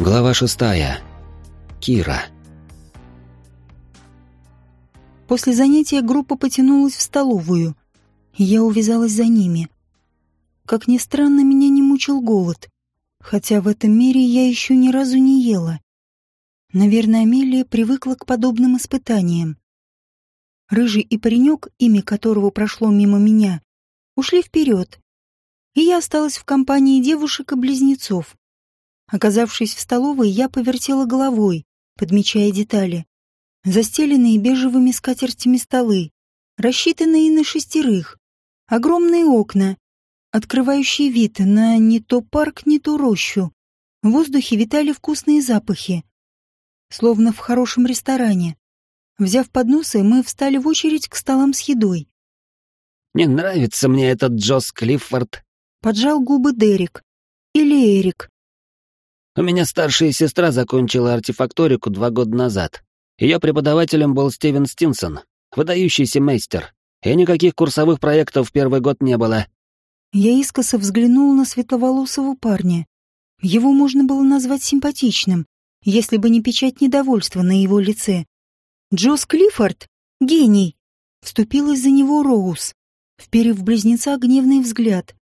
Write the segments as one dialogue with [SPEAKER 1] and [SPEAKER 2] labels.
[SPEAKER 1] Глава шестая. Кира.
[SPEAKER 2] После занятия группа потянулась в столовую, я увязалась за ними. Как ни странно, меня не мучил голод, хотя в этом мире я еще ни разу не ела. Наверное, Амелия привыкла к подобным испытаниям. Рыжий и паренек, имя которого прошло мимо меня, ушли вперед, и я осталась в компании девушек и близнецов. Оказавшись в столовой, я повертела головой, подмечая детали. Застеленные бежевыми скатертями столы, рассчитанные на шестерых, огромные окна, открывающие вид на не то парк, не то рощу. В воздухе витали вкусные запахи, словно в хорошем ресторане. Взяв подносы, мы встали в очередь к столам с едой.
[SPEAKER 1] «Не нравится мне этот Джос Клиффорд», —
[SPEAKER 2] поджал губы Дерек. Или Эрик.
[SPEAKER 1] «У меня старшая сестра закончила артефакторику два года назад. Ее преподавателем был Стивен Стинсон, выдающийся мейстер. И никаких курсовых проектов первый год не было.
[SPEAKER 2] Я искоса взглянул на светловолосого парня. Его можно было назвать симпатичным, если бы не печать недовольства на его лице. Джос Клиффорд — гений. Вступилась за него Роуз, вперев в близнеца гневный взгляд.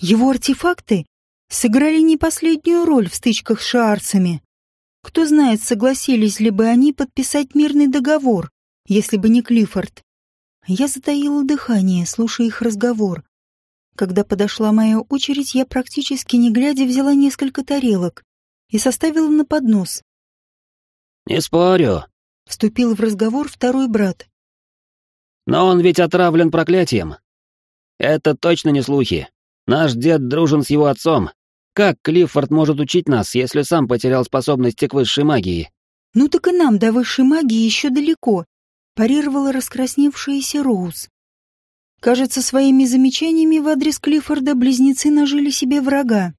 [SPEAKER 2] Его артефакты сыграли не последнюю роль в стычках с шаарцами. Кто знает, согласились ли бы они подписать мирный договор, если бы не Клиффорд. Я затаила дыхание, слушая их разговор. Когда подошла моя очередь, я практически не глядя взяла несколько тарелок и составила на поднос.
[SPEAKER 1] «Не спорю», —
[SPEAKER 2] вступил в разговор второй брат.
[SPEAKER 1] «Но он ведь отравлен проклятием. Это точно не слухи. Наш дед дружен с его отцом. Как Клиффорд может учить нас, если сам потерял способности к высшей магии?»
[SPEAKER 2] «Ну так и нам до высшей магии еще далеко», — парировала раскрасневшаяся Роуз. Кажется, своими замечаниями в адрес Клиффорда близнецы нажили себе врага.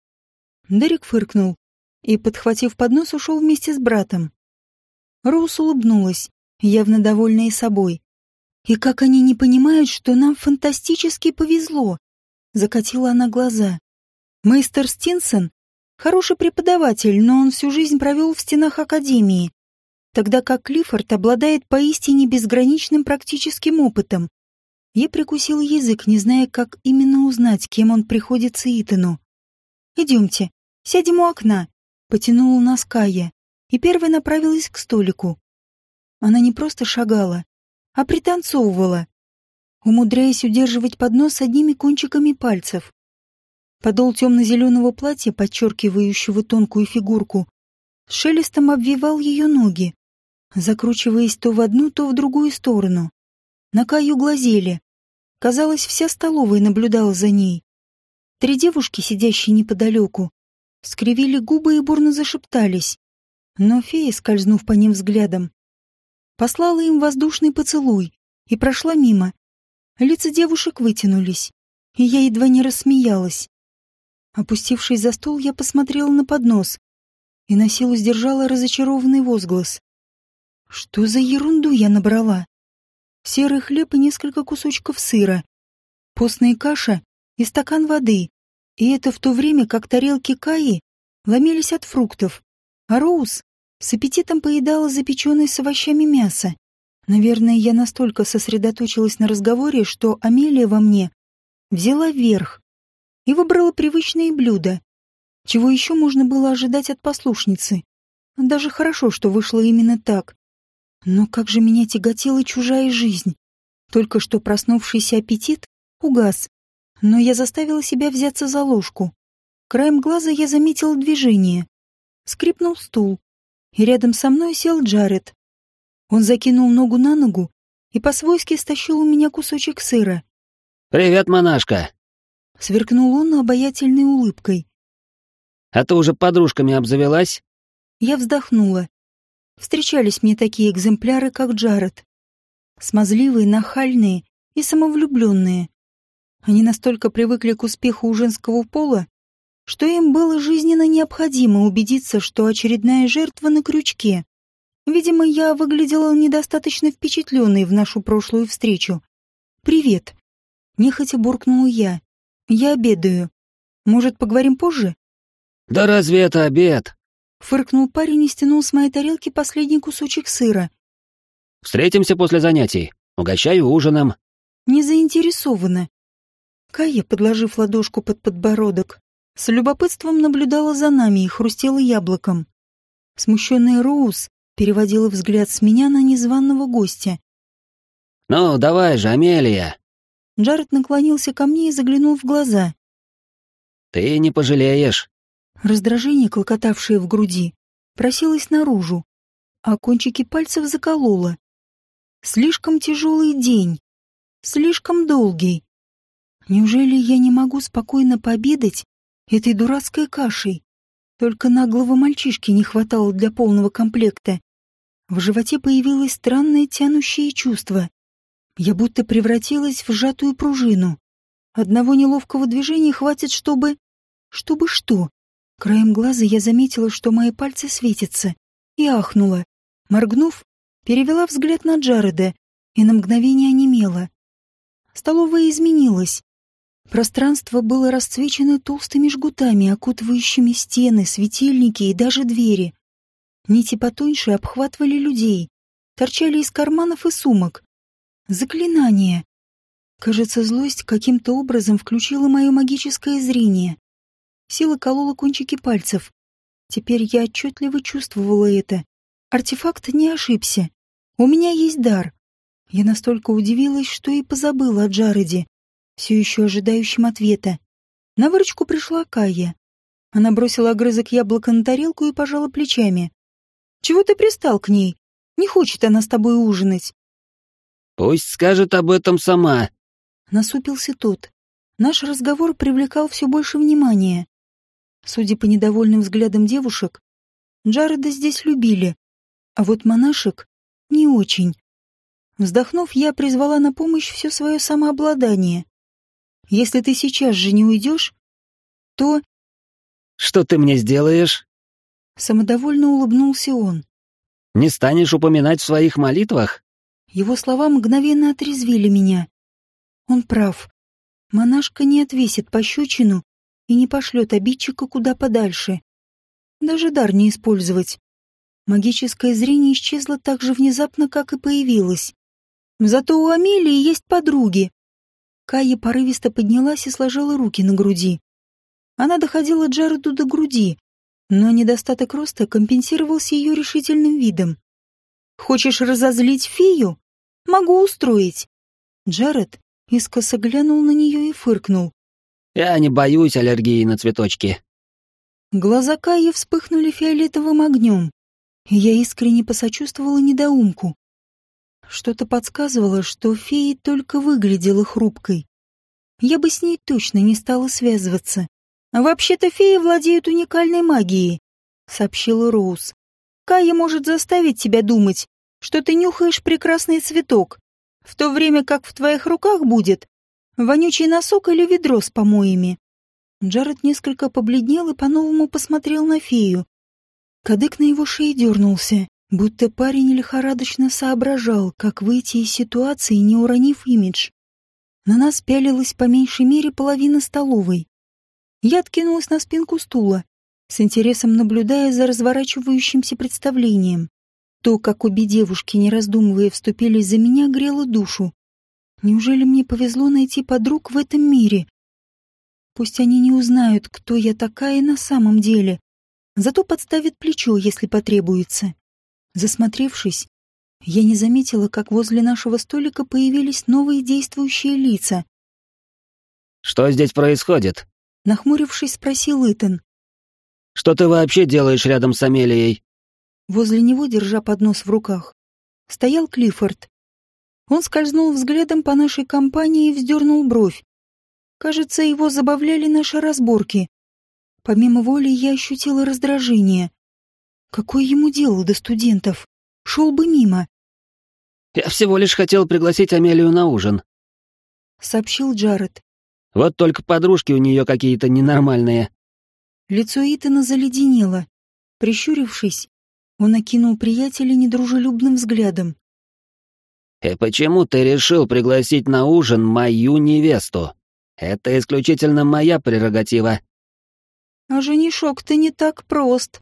[SPEAKER 2] Дерек фыркнул и, подхватив поднос, ушел вместе с братом. Роуз улыбнулась, явно довольная собой. «И как они не понимают, что нам фантастически повезло!» Закатила она глаза. «Мейстер Стинсон — хороший преподаватель, но он всю жизнь провел в стенах Академии, тогда как Клиффорд обладает поистине безграничным практическим опытом. Я прикусил язык, не зная, как именно узнать, кем он приходится Итану. «Идемте, сядем у окна», — потянула нас Кая, и первая направилась к столику. Она не просто шагала, а пританцовывала, умудряясь удерживать поднос одними кончиками пальцев. Подол темно-зеленого платья, подчеркивающего тонкую фигурку, шелестом обвивал ее ноги, закручиваясь то в одну, то в другую сторону. На Каю глазели. Казалось, вся столовая наблюдала за ней. Три девушки, сидящие неподалеку, скривили губы и бурно зашептались. Но фея, скользнув по ним взглядом, послала им воздушный поцелуй и прошла мимо. Лица девушек вытянулись, и я едва не рассмеялась. Опустившись за стол, я посмотрела на поднос и на силу сдержала разочарованный возглас. Что за ерунду я набрала? серый хлеб и несколько кусочков сыра, постная каша и стакан воды. И это в то время, как тарелки Каи ломились от фруктов, а Роуз с аппетитом поедала запеченное с овощами мясо. Наверное, я настолько сосредоточилась на разговоре, что Амелия во мне взяла верх и выбрала привычные блюда. Чего еще можно было ожидать от послушницы? Даже хорошо, что вышло именно так. Но как же меня тяготела чужая жизнь. Только что проснувшийся аппетит угас, но я заставила себя взяться за ложку. Краем глаза я заметила движение. Скрипнул стул, и рядом со мной сел Джаред. Он закинул ногу на ногу и по-свойски стащил у меня кусочек сыра.
[SPEAKER 1] «Привет, монашка!»
[SPEAKER 2] Сверкнул он обаятельной улыбкой.
[SPEAKER 1] «А ты уже подружками обзавелась?»
[SPEAKER 2] Я вздохнула. Встречались мне такие экземпляры, как Джаред. Смазливые, нахальные и самовлюбленные. Они настолько привыкли к успеху у женского пола, что им было жизненно необходимо убедиться, что очередная жертва на крючке. Видимо, я выглядела недостаточно впечатленной в нашу прошлую встречу. «Привет», — нехотя буркнула я. «Я обедаю. Может, поговорим позже?»
[SPEAKER 1] «Да разве это обед?»
[SPEAKER 2] Фыркнул парень и стянул с моей тарелки последний кусочек сыра.
[SPEAKER 1] «Встретимся после занятий. Угощаю ужином».
[SPEAKER 2] Не заинтересована. Кая, подложив ладошку под подбородок, с любопытством наблюдала за нами и хрустела яблоком. Смущенная Роуз переводила взгляд с меня на незваного гостя.
[SPEAKER 1] «Ну, давай же, Амелия!»
[SPEAKER 2] Джаред наклонился ко мне и заглянул в глаза.
[SPEAKER 1] «Ты не пожалеешь!»
[SPEAKER 2] Раздражение, клокотавшее в груди, просилось наружу, а кончики пальцев закололо. Слишком тяжелый день, слишком долгий. Неужели я не могу спокойно пообедать этой дурацкой кашей? Только наглого мальчишки не хватало для полного комплекта. В животе появилось странное тянущее чувство. Я будто превратилась в сжатую пружину. Одного неловкого движения хватит, чтобы... Чтобы что? Краем глаза я заметила, что мои пальцы светятся, и ахнула. Моргнув, перевела взгляд на Джареда и на мгновение онемела. Столовая изменилась. Пространство было расцвечено толстыми жгутами, окутывающими стены, светильники и даже двери. Нити потоньше обхватывали людей, торчали из карманов и сумок. Заклинание. Кажется, злость каким-то образом включила мое магическое зрение. Сила колола кончики пальцев. Теперь я отчетливо чувствовала это. Артефакт не ошибся. У меня есть дар. Я настолько удивилась, что и позабыла о Джареде, все еще ожидающим ответа. На выручку пришла Кая. Она бросила огрызок яблока на тарелку и пожала плечами. «Чего ты пристал к ней? Не хочет она с тобой ужинать».
[SPEAKER 1] «Пусть скажет об этом сама», —
[SPEAKER 2] насупился тот. Наш разговор привлекал все больше внимания. Судя по недовольным взглядам девушек, Джареда здесь любили, а вот монашек — не очень. Вздохнув, я призвала на помощь все свое самообладание. Если ты сейчас же не уйдешь, то...
[SPEAKER 1] Что ты мне сделаешь?
[SPEAKER 2] Самодовольно улыбнулся он.
[SPEAKER 1] Не станешь упоминать в своих молитвах?
[SPEAKER 2] Его слова мгновенно отрезвили меня. Он прав. Монашка не отвесит пощечину и не пошлет обидчика куда подальше. Даже дар не использовать. Магическое зрение исчезло так же внезапно, как и появилось. Зато у Амелии есть подруги, Кая порывисто поднялась и сложила руки на груди. Она доходила Джареду до груди, но недостаток роста компенсировался ее решительным видом. «Хочешь разозлить фею? Могу устроить». Джаред искоса глянул на нее и фыркнул.
[SPEAKER 1] «Я не боюсь аллергии на цветочки».
[SPEAKER 2] Глаза Каи вспыхнули фиолетовым огнем, я искренне посочувствовала недоумку. Что-то подсказывало, что фея только выглядела хрупкой. Я бы с ней точно не стала связываться. Вообще-то феи владеют уникальной магией, сообщила Роуз. Кая может заставить тебя думать, что ты нюхаешь прекрасный цветок, в то время как в твоих руках будет вонючий носок или ведро с помоями. Джаред несколько побледнел и по-новому посмотрел на фею. Кадык на его шее дернулся. Будто парень лихорадочно соображал, как выйти из ситуации, не уронив имидж. На нас пялилась по меньшей мере половина столовой. Я откинулась на спинку стула, с интересом наблюдая за разворачивающимся представлением. То, как обе девушки, не раздумывая, вступились за меня, грело душу. Неужели мне повезло найти подруг в этом мире? Пусть они не узнают, кто я такая на самом деле, зато подставят плечо, если потребуется. Засмотревшись, я не заметила, как возле нашего столика появились новые действующие лица.
[SPEAKER 1] «Что здесь происходит?»
[SPEAKER 2] Нахмурившись, спросил Итан.
[SPEAKER 1] «Что ты вообще делаешь рядом с Амелией?»
[SPEAKER 2] Возле него, держа поднос в руках, стоял Клиффорд. Он скользнул взглядом по нашей компании и вздернул бровь. Кажется, его забавляли наши разборки. Помимо воли я ощутила раздражение. Какое ему дело до студентов? Шел бы мимо.
[SPEAKER 1] «Я всего лишь хотел пригласить Амелию на ужин», —
[SPEAKER 2] сообщил Джаред.
[SPEAKER 1] «Вот только подружки у нее какие-то ненормальные».
[SPEAKER 2] Лицо Итана заледенело. Прищурившись, он окинул приятеля недружелюбным взглядом.
[SPEAKER 1] «И почему ты решил пригласить на ужин мою невесту? Это исключительно моя прерогатива».
[SPEAKER 2] «А женишок-то не так прост»,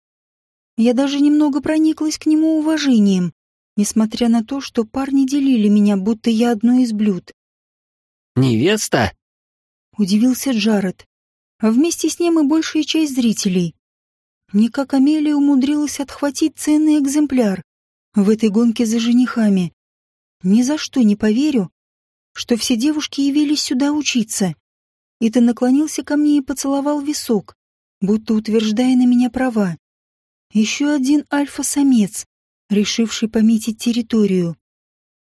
[SPEAKER 2] Я даже немного прониклась к нему уважением, несмотря на то, что парни делили меня, будто я одно из блюд.
[SPEAKER 1] «Невеста?»
[SPEAKER 2] — удивился Джаред, вместе с ним и большая часть зрителей. Никак Амелия умудрилась отхватить ценный экземпляр в этой гонке за женихами. Ни за что не поверю, что все девушки явились сюда учиться. И ты наклонился ко мне и поцеловал висок, будто утверждая на меня права. Еще один альфа-самец, решивший пометить территорию.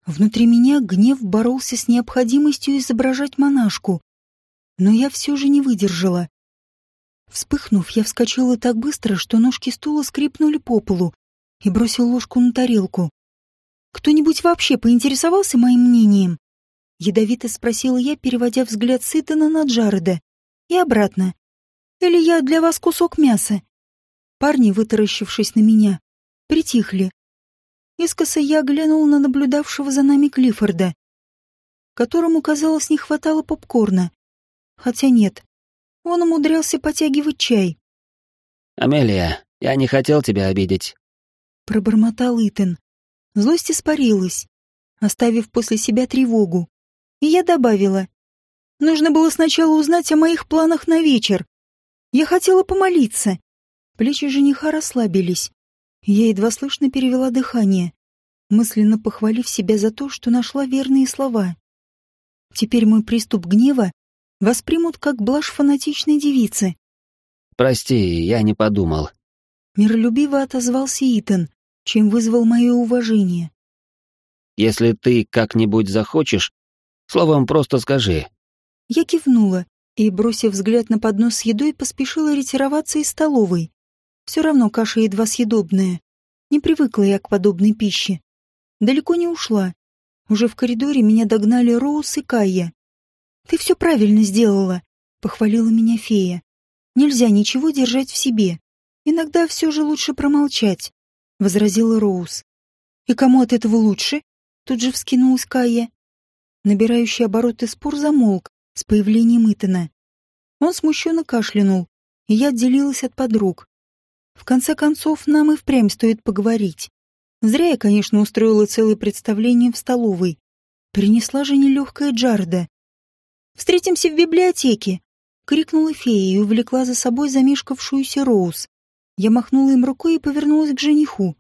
[SPEAKER 2] Внутри меня гнев боролся с необходимостью изображать монашку. Но я все же не выдержала. Вспыхнув, я вскочила так быстро, что ножки стула скрипнули по полу и бросил ложку на тарелку. «Кто-нибудь вообще поинтересовался моим мнением?» Ядовито спросила я, переводя взгляд с Итана на Джареда. И обратно. «Или я для вас кусок мяса?» Парни, вытаращившись на меня, притихли. Искоса я глянул на наблюдавшего за нами Клиффорда, которому, казалось, не хватало попкорна. Хотя нет, он умудрялся потягивать чай.
[SPEAKER 1] «Амелия, я не хотел тебя обидеть», —
[SPEAKER 2] пробормотал Итан. Злость испарилась, оставив после себя тревогу. И я добавила. Нужно было сначала узнать о моих планах на вечер. Я хотела помолиться. Плечи жениха расслабились. Я едва слышно перевела дыхание, мысленно похвалив себя за то, что нашла верные слова. Теперь мой приступ гнева воспримут как блажь фанатичной девицы.
[SPEAKER 1] «Прости, я не подумал».
[SPEAKER 2] Миролюбиво отозвался Итан, чем вызвал мое уважение.
[SPEAKER 1] «Если ты как-нибудь захочешь, словом, просто скажи».
[SPEAKER 2] Я кивнула и, бросив взгляд на поднос с едой, поспешила ретироваться из столовой. Все равно каша едва съедобная. Не привыкла я к подобной пище. Далеко не ушла. Уже в коридоре меня догнали Роуз и Кайя. «Ты все правильно сделала», — похвалила меня фея. «Нельзя ничего держать в себе. Иногда все же лучше промолчать», — возразила Роуз. «И кому от этого лучше?» — тут же вскинулась Кайя. Набирающий обороты спор замолк с появлением Итана. Он смущенно кашлянул, и я отделилась от подруг. В конце концов, нам и впрямь стоит поговорить. Зря я, конечно, устроила целое представление в столовой. Принесла же нелегкая Джарда. Встретимся в библиотеке!» — крикнула фея и увлекла за собой замешкавшуюся Роуз. Я махнула им рукой и повернулась к жениху.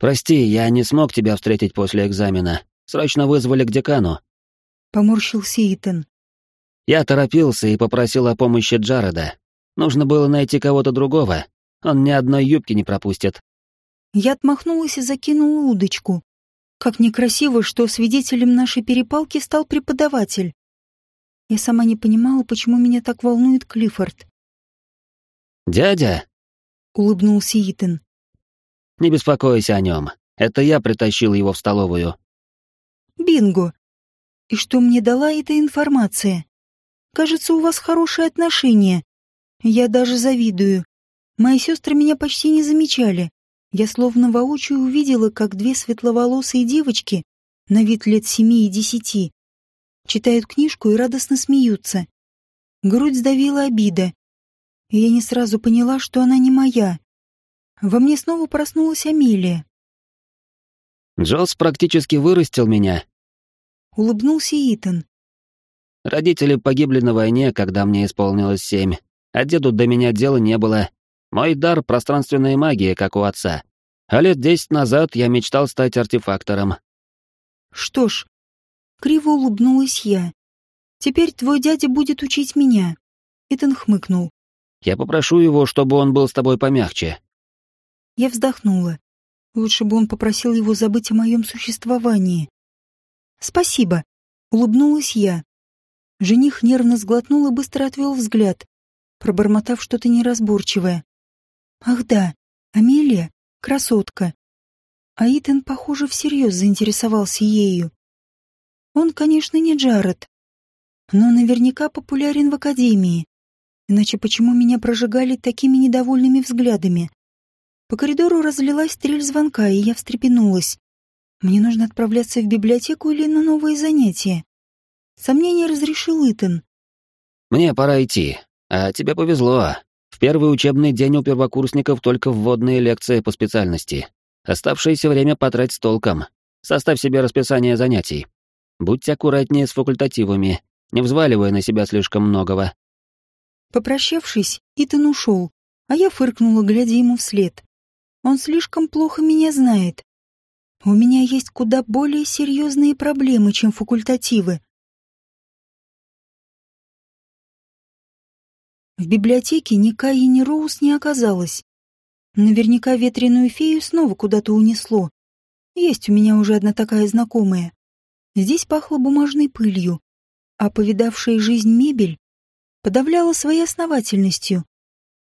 [SPEAKER 1] «Прости, я не смог тебя встретить после экзамена. Срочно вызвали к декану».
[SPEAKER 2] Поморщился Итан.
[SPEAKER 1] Я торопился и попросил о помощи Джареда. Нужно было найти кого-то другого. Он ни одной юбки не пропустит.
[SPEAKER 2] Я отмахнулась и закинула удочку. Как некрасиво, что свидетелем нашей перепалки стал преподаватель. Я сама не понимала, почему меня так волнует Клиффорд.
[SPEAKER 1] «Дядя?»
[SPEAKER 2] — улыбнулся Итан.
[SPEAKER 1] «Не беспокойся о нем. Это я притащил его в столовую».
[SPEAKER 2] «Бинго! И что мне дала эта информация? Кажется, у вас хорошие отношения. Я даже завидую. Мои сестры меня почти не замечали. Я словно воочию увидела, как две светловолосые девочки, на вид лет семи и десяти, читают книжку и радостно смеются. Грудь сдавила обида. Я не сразу поняла, что она не моя. Во мне снова проснулась Амелия.
[SPEAKER 1] Джосс практически вырастил меня.
[SPEAKER 2] Улыбнулся Итан.
[SPEAKER 1] Родители погибли на войне, когда мне исполнилось семь, а деду до меня дела не было. Мой дар — пространственная магия, как у отца. А лет десять назад я мечтал стать артефактором.
[SPEAKER 2] Что ж, Криво улыбнулась я. «Теперь твой дядя будет учить меня». Итан хмыкнул.
[SPEAKER 1] «Я попрошу его, чтобы он был с тобой помягче».
[SPEAKER 2] Я вздохнула. Лучше бы он попросил его забыть о моем существовании. «Спасибо», — улыбнулась я. Жених нервно сглотнул и быстро отвел взгляд, пробормотав что-то неразборчивое. «Ах да, Амелия — красотка». А Итан, похоже, всерьез заинтересовался ею. Он, конечно, не Джаред, но наверняка популярен в академии. Иначе почему меня прожигали такими недовольными взглядами? По коридору разлилась стрель звонка, и я встрепенулась. Мне нужно отправляться в библиотеку или на новые занятия. Сомнение разрешил Итан.
[SPEAKER 1] «Мне пора идти, а тебе повезло. В первый учебный день у первокурсников только вводные лекции по специальности. Оставшееся время потрать с толком. Составь себе расписание занятий. Будьте аккуратнее с факультативами, не взваливая на себя слишком многого.
[SPEAKER 2] Попрощавшись, Итан ушел, а я фыркнула, глядя ему вслед. Он слишком плохо меня знает. У меня есть куда более серьезные проблемы, чем факультативы. В библиотеке ни Каи, ни Роуз не оказалось. Наверняка ветреную фею снова куда-то унесло. Есть у меня уже одна такая знакомая. Здесь пахло бумажной пылью, а повидавшая жизнь мебель подавляла своей основательностью.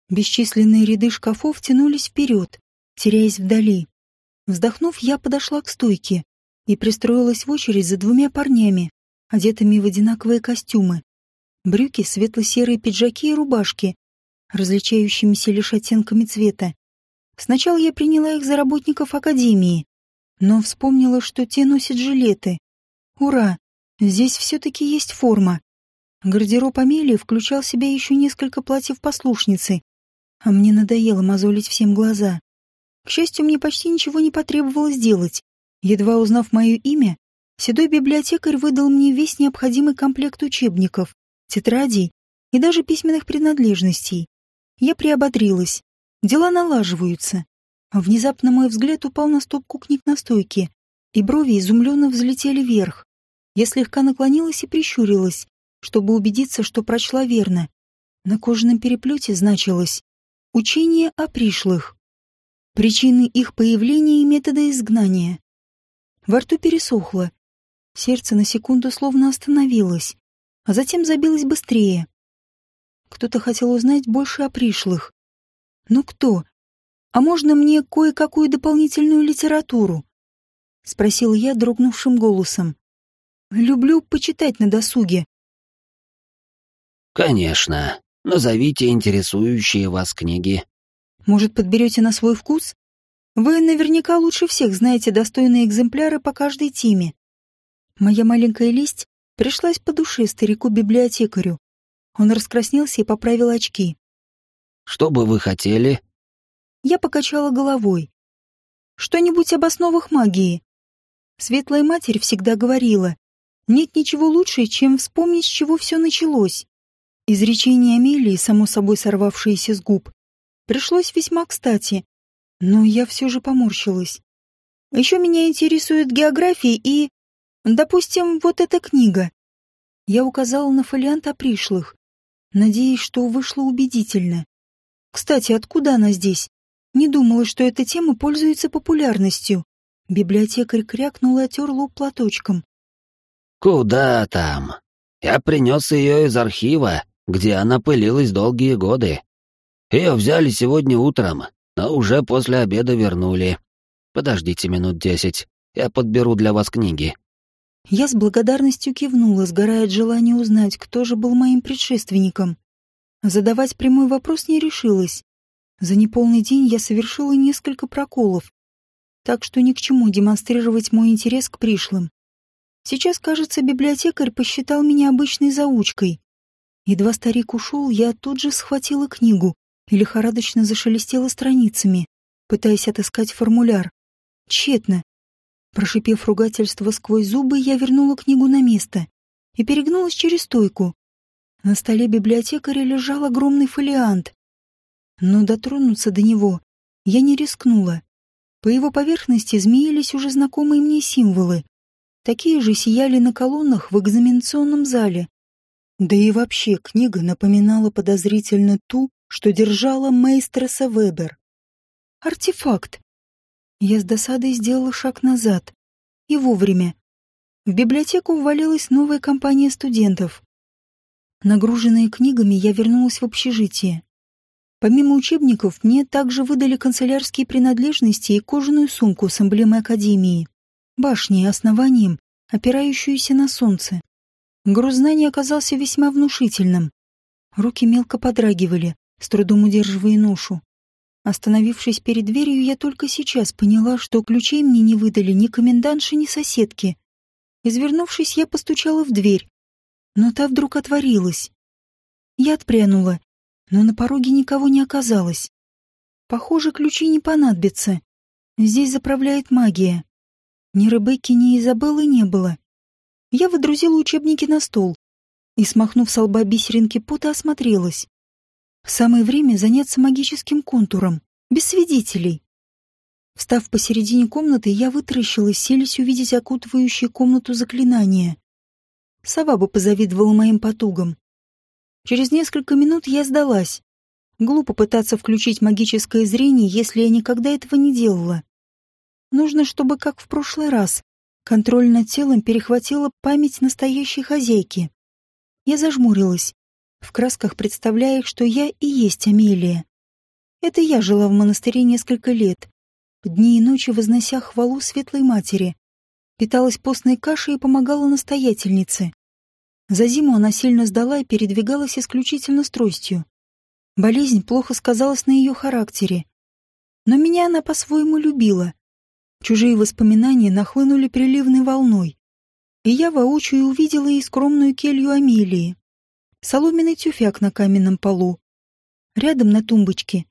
[SPEAKER 2] Бесчисленные ряды шкафов тянулись вперед, теряясь вдали. Вздохнув, я подошла к стойке и пристроилась в очередь за двумя парнями, одетыми в одинаковые костюмы брюки, светло-серые пиджаки и рубашки, различающимися лишь оттенками цвета. Сначала я приняла их за работников академии, но вспомнила, что те носят жилеты. Ура! Здесь все-таки есть форма. Гардероб Амелии включал в себя еще несколько платьев послушницы, а мне надоело мозолить всем глаза. К счастью, мне почти ничего не потребовалось делать. Едва узнав мое имя, седой библиотекарь выдал мне весь необходимый комплект учебников тетрадей и даже письменных принадлежностей. Я приободрилась. Дела налаживаются. Внезапно мой взгляд упал на стопку книг на стойке, и брови изумленно взлетели вверх. Я слегка наклонилась и прищурилась, чтобы убедиться, что прочла верно. На кожаном переплете значилось «Учение о пришлых». Причины их появления и методы изгнания. Во рту пересохло. Сердце на секунду словно остановилось а затем забилось быстрее. Кто-то хотел узнать больше о пришлых. Ну кто? А можно мне кое-какую дополнительную литературу? Спросил я дрогнувшим голосом. Люблю почитать на досуге.
[SPEAKER 1] Конечно. Назовите интересующие вас книги.
[SPEAKER 2] Может, подберете на свой вкус? Вы наверняка лучше всех знаете достойные экземпляры по каждой теме. Моя маленькая листь пришлась по душе старику-библиотекарю. Он раскраснелся и поправил очки.
[SPEAKER 1] «Что бы вы хотели?»
[SPEAKER 2] Я покачала головой. «Что-нибудь об основах магии?» Светлая Матерь всегда говорила, нет ничего лучше, чем вспомнить, с чего все началось. Изречение Амелии, само собой сорвавшееся с губ, пришлось весьма кстати, но я все же поморщилась. Еще меня интересует география и Допустим, вот эта книга. Я указала на фолиант о пришлых, надеясь, что вышло убедительно. Кстати, откуда она здесь? Не думала, что эта тема пользуется популярностью. Библиотекарь крякнул и отер лоб платочком.
[SPEAKER 1] «Куда там? Я принес ее из архива, где она пылилась долгие годы. Ее взяли сегодня утром, но уже после обеда вернули. Подождите минут десять, я подберу для вас книги».
[SPEAKER 2] Я с благодарностью кивнула, сгорая от желания узнать, кто же был моим предшественником. Задавать прямой вопрос не решилась. За неполный день я совершила несколько проколов, так что ни к чему демонстрировать мой интерес к пришлым. Сейчас, кажется, библиотекарь посчитал меня обычной заучкой. Едва старик ушел, я тут же схватила книгу и лихорадочно зашелестела страницами, пытаясь отыскать формуляр. Тщетно. Прошипев ругательство сквозь зубы, я вернула книгу на место и перегнулась через стойку. На столе библиотекаря лежал огромный фолиант. Но дотронуться до него я не рискнула. По его поверхности змеились уже знакомые мне символы. Такие же сияли на колоннах в экзаменационном зале. Да и вообще книга напоминала подозрительно ту, что держала мейстреса Вебер. Артефакт. Я с досадой сделала шаг назад. И вовремя. В библиотеку ввалилась новая компания студентов. Нагруженная книгами, я вернулась в общежитие. Помимо учебников, мне также выдали канцелярские принадлежности и кожаную сумку с эмблемой Академии, башней и основанием, опирающуюся на солнце. Груз знаний оказался весьма внушительным. Руки мелко подрагивали, с трудом удерживая ношу. Остановившись перед дверью, я только сейчас поняла, что ключей мне не выдали ни комендантши, ни соседки. Извернувшись, я постучала в дверь, но та вдруг отворилась. Я отпрянула, Но на пороге никого не оказалось. Похоже, ключи не понадобятся. Здесь заправляет магия. Ни Ребекки, ни Изабеллы не было. Я выдрузила учебники на стол и, смахнув с лба бисеринки пота, осмотрелась. Самое время заняться магическим контуром, без свидетелей. Встав посередине комнаты, я вытаращилась, селись увидеть окутывающее комнату заклинание. Сова бы позавидовала моим потугам. Через несколько минут я сдалась. Глупо пытаться включить магическое зрение, если я никогда этого не делала. Нужно, чтобы, как в прошлый раз, контроль над телом перехватила память настоящей хозяйки. Я зажмурилась, в красках представляя, что я и есть Амелия. Это я жила в монастыре несколько лет, дни и ночи вознося хвалу светлой матери. Питалась постной кашей и помогала настоятельнице. За зиму она сильно сдала и передвигалась исключительно с тростью. Болезнь плохо сказалась на ее характере. Но меня она по-своему любила. Чужие воспоминания нахлынули приливной волной. И я воочию увидела и скромную келью Амелии, соломенный тюфяк на каменном полу. Рядом на тумбочке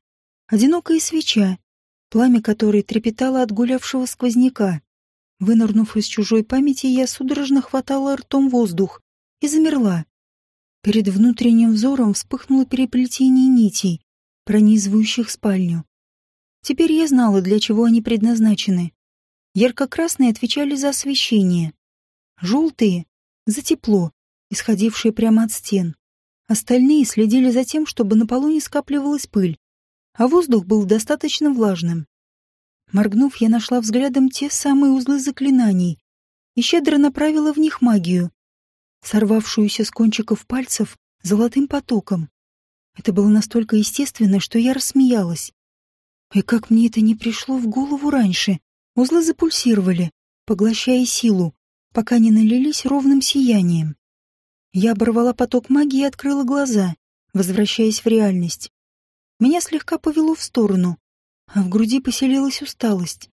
[SPEAKER 2] одинокая свеча, пламя которой трепетало от гулявшего сквозняка. Вынырнув из чужой памяти, я судорожно хватала ртом воздух и замерла. Перед внутренним взором вспыхнуло переплетение нитей, пронизывающих спальню. Теперь я знала, для чего они предназначены. Ярко-красные отвечали за освещение. Желтые — за тепло, исходившее прямо от стен. Остальные следили за тем, чтобы на полу не скапливалась пыль, а воздух был достаточно влажным. Моргнув, я нашла взглядом те самые узлы заклинаний и щедро направила в них магию, сорвавшуюся с кончиков пальцев золотым потоком. Это было настолько естественно, что я рассмеялась. И как мне это не пришло в голову раньше? Узлы запульсировали, поглощая силу, пока не налились ровным сиянием. Я оборвала поток магии и открыла глаза, возвращаясь в реальность. Меня слегка повело в сторону, а в груди поселилась усталость.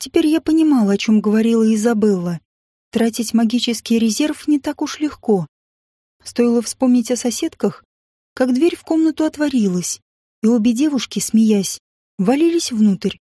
[SPEAKER 2] Теперь я понимала, о чем говорила Изабелла. Тратить магический резерв не так уж легко. Стоило вспомнить о соседках, как дверь в комнату отворилась, и обе девушки, смеясь, валились внутрь.